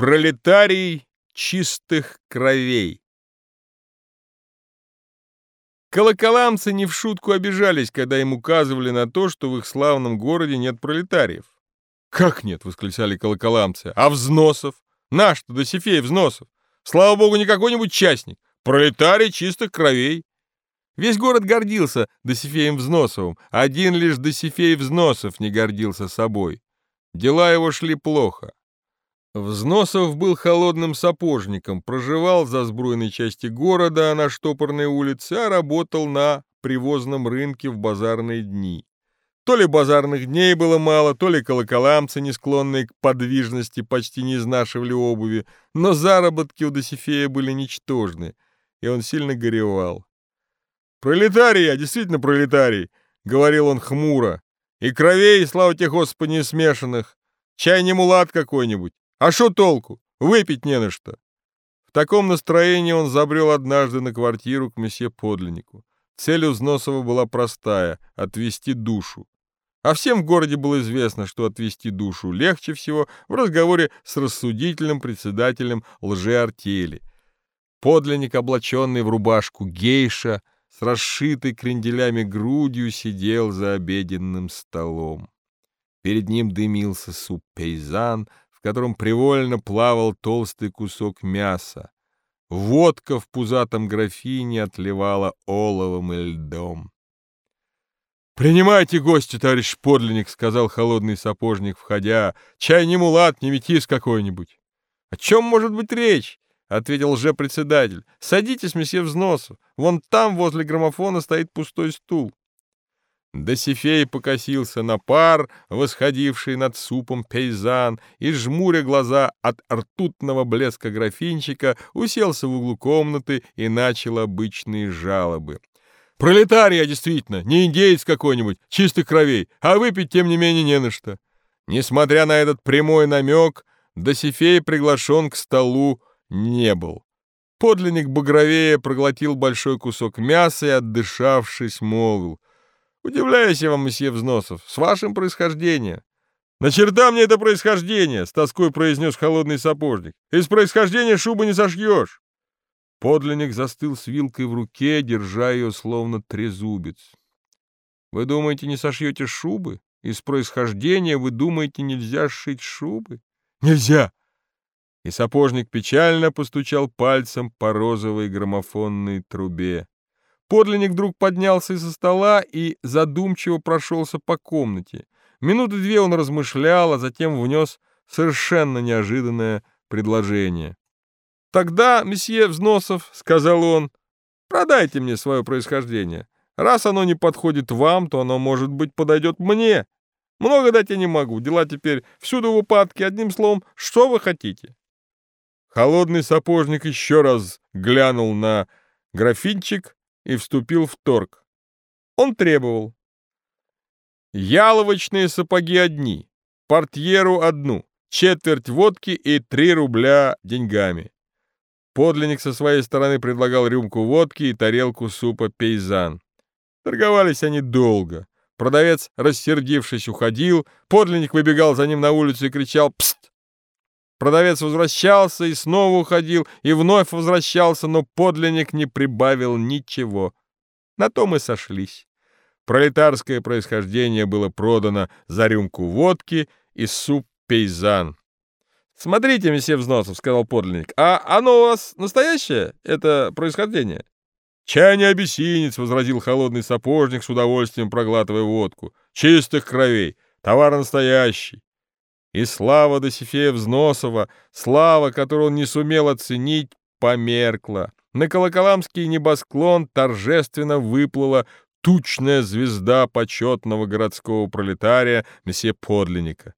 Пролетарий чистых кровей. Колоколамцы не в шутку обижались, когда им указывали на то, что в их славном городе нет пролетариев. «Как нет?» — восклицали колоколамцы. «А взносов? Наш-то Досифей взносов! Слава богу, не какой-нибудь частник! Пролетарий чистых кровей!» Весь город гордился Досифеем Взносовым, один лишь Досифей Взносов не гордился собой. Дела его шли плохо. Взносов был холодным сапожником, проживал за сбруйной части города на штопорной улице, а работал на привозном рынке в базарные дни. То ли базарных дней было мало, то ли колоколамцы, не склонные к подвижности, почти не изнашивали обуви, но заработки у Досифея были ничтожны, и он сильно горевал. «Пролетарий я, действительно пролетарий», — говорил он хмуро, — «и кровей, слава тебе, Господи, смешанных. Чай не мулат какой-нибудь. А что толку? Выпить не на что. В таком настроении он забрел однажды на квартиру к месье Подлиннику. Цель у Взносова была простая — отвести душу. А всем в городе было известно, что отвести душу легче всего в разговоре с рассудительным председателем лжеартели. Подлинник, облаченный в рубашку гейша, с расшитой кренделями грудью, сидел за обеденным столом. Перед ним дымился суп-пейзан — в котором привольно плавал толстый кусок мяса. Водка в пузатом графине отливала оловом и льдом. «Принимайте гости, товарищ подлинник», — сказал холодный сапожник, входя. «Чай не мулат, не метис какой-нибудь». «О чем может быть речь?» — ответил же председатель. «Садитесь, месье Взносов. Вон там, возле граммофона, стоит пустой стул». Досифей покосился на пар, восходивший над супом пейзан, и, жмуря глаза от ртутного блеска графинчика, уселся в углу комнаты и начал обычные жалобы. «Пролетарий действительно, не индеец какой-нибудь, чистых кровей, а выпить, тем не менее, не на что». Несмотря на этот прямой намек, Досифей приглашен к столу не был. Подлинник Багровея проглотил большой кусок мяса и, отдышавшись, молвил — Удивляюсь я вам, месье Взносов, с вашим происхождением. «На черта мне это происхождение!» — с тоской произнес холодный сапожник. «Из происхождения шубы не сошьешь!» Подлинник застыл с вилкой в руке, держа ее словно трезубец. «Вы думаете, не сошьете шубы? Из происхождения вы думаете, нельзя сшить шубы?» «Нельзя!» И сапожник печально постучал пальцем по розовой граммофонной трубе. Подлинник вдруг поднялся из-за стола и задумчиво прошелся по комнате. Минуты две он размышлял, а затем внес совершенно неожиданное предложение. «Тогда, месье Взносов, — сказал он, — продайте мне свое происхождение. Раз оно не подходит вам, то оно, может быть, подойдет мне. Много дать я не могу, дела теперь всюду в упадке. Одним словом, что вы хотите?» Холодный сапожник еще раз глянул на графинчик, и вступил в торг. Он требовал яловочные сапоги одни, портьеру одну, четверть водки и три рубля деньгами. Подлинник со своей стороны предлагал рюмку водки и тарелку супа пейзан. Торговались они долго. Продавец, рассердившись, уходил. Подлинник выбегал за ним на улицу и кричал «Пст! Продавец возвращался и снова уходил, и вновь возвращался, но подлинник не прибавил ничего. На то мы сошлись. Пролетарское происхождение было продано за рюмку водки и суп пейзан. «Смотрите, месье Взносов», — сказал подлинник, — «а оно у вас настоящее, это происхождение?» «Чай не обессинец», — возразил холодный сапожник с удовольствием проглатывая водку. «Чистых кровей, товар настоящий». И слава Досифея Взносова, слава, которую он не сумел оценить, померкла. На Колоколамский небосклон торжественно выплыла тучная звезда почетного городского пролетария месье Подлинника.